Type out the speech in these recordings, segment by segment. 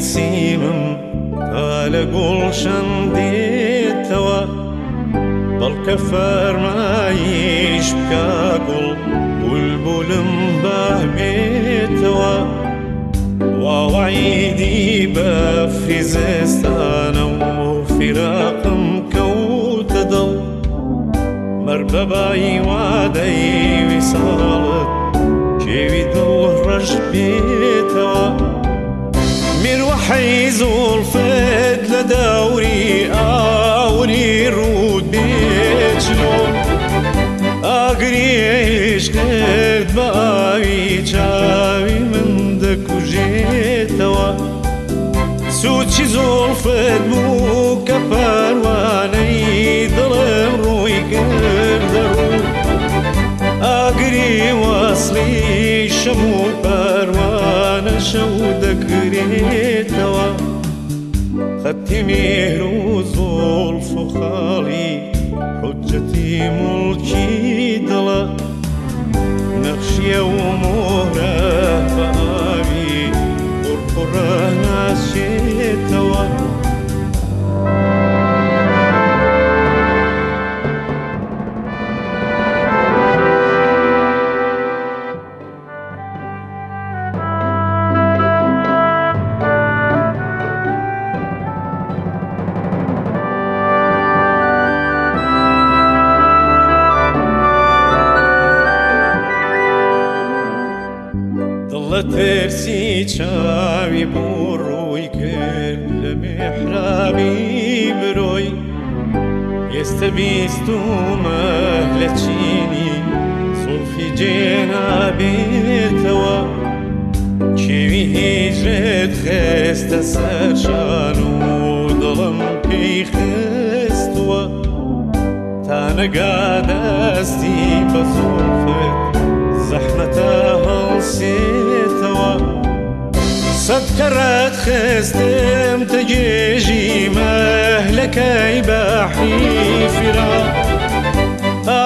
نسیمم تا لە گوڵشەن دێتەوە بەڵکە فەرمایش بکە گوڵ بولبولم بەبێتەوە واوعیدی بە فریزستانە و فیراقم کەوتە دڵ بەبایی وادەی ویساڵت کێوی دڵ ڕەش بێتەوە لە داوری ئاوری ڕوود بێچلۆ ئاگری عشقت بە ئاوی چاوی من دەکوژێتەوە سوچی زۆڵفت بوو کە پاروانەی دڵم ڕووی کردە ڕوو ئاگری وەسڵی شەم و پەروانە شەو دەکرێتەوە خەتی مێر و زۆڵف و خاڵی دڵە ترسی چاوی بۆ ڕووی کرد لە مێحرابی مرۆی ئێستا بیستومە لە چینی سڵفی جێنابێتەوە کێوی هیجرت خستە سەرشان و دڵم پێی خستووە تا نەگا دەستی بە زۆفت زەحمەتە هەڵسێتەوە کەڕەت خستم تەگێژی مەهلەکەی بەحی فرا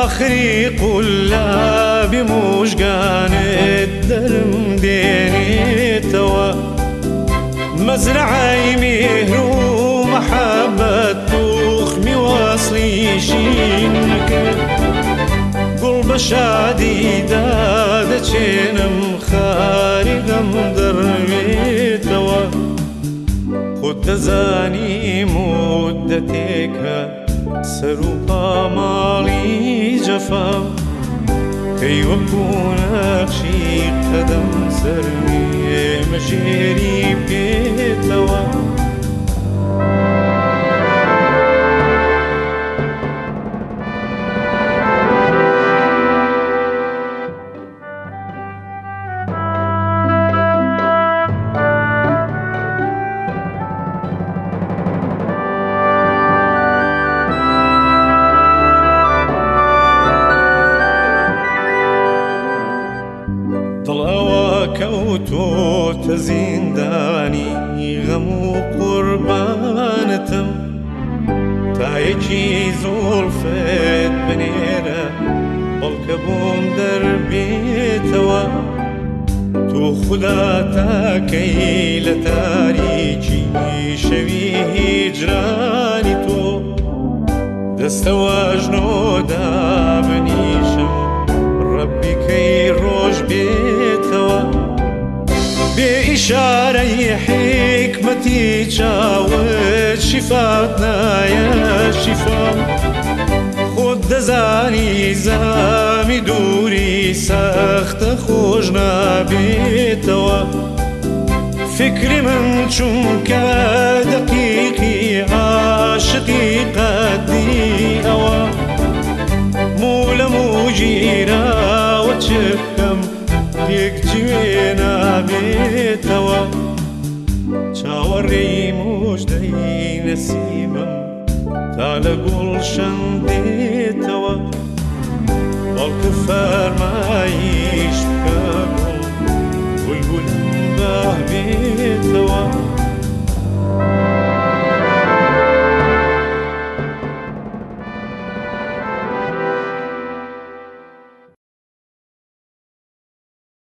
آخری قولابی موشگانت دەرم دێنێتەوە مەزرعی مێهر و مەحەبەت توخمی وەسڵیشین کرد گوڵ بە شادیدا دەچێنم خاری غەم دەزانی مدەتێکە سەر و پاماڵی جەفا. کەی وەکوونەخشی قەدەم سەروێ مەژێری پێێتەوە زیندانی غەم و قوربانتم تایەکی زۆڵفت بنێرە بەڵکە بۆم دەربێتەوە تۆ خوددا تاکەی لە تاریکی شەوی هیجرانی تۆ. دەستەواژنۆدا بنیشم ڕەبیکەی ڕۆژ بێتەوە بێ ئیشارەی حکمەتی چاوت شیفات نایە شیفام خۆت دەزانی زامی دووری سەختە خۆش نابێتەوە فکری من چونکە دقیقی عاشقی قەدی ئەوە مولە موژیراوە چ بکەم پێکجوێ بێتەوە چاوەڕێی مۆژدەی نەسیمم. تا لە گوڵ شەن دێتەوە بەڵکو فەرمایش بکە گوڵ. گوڵ بەبێتەوە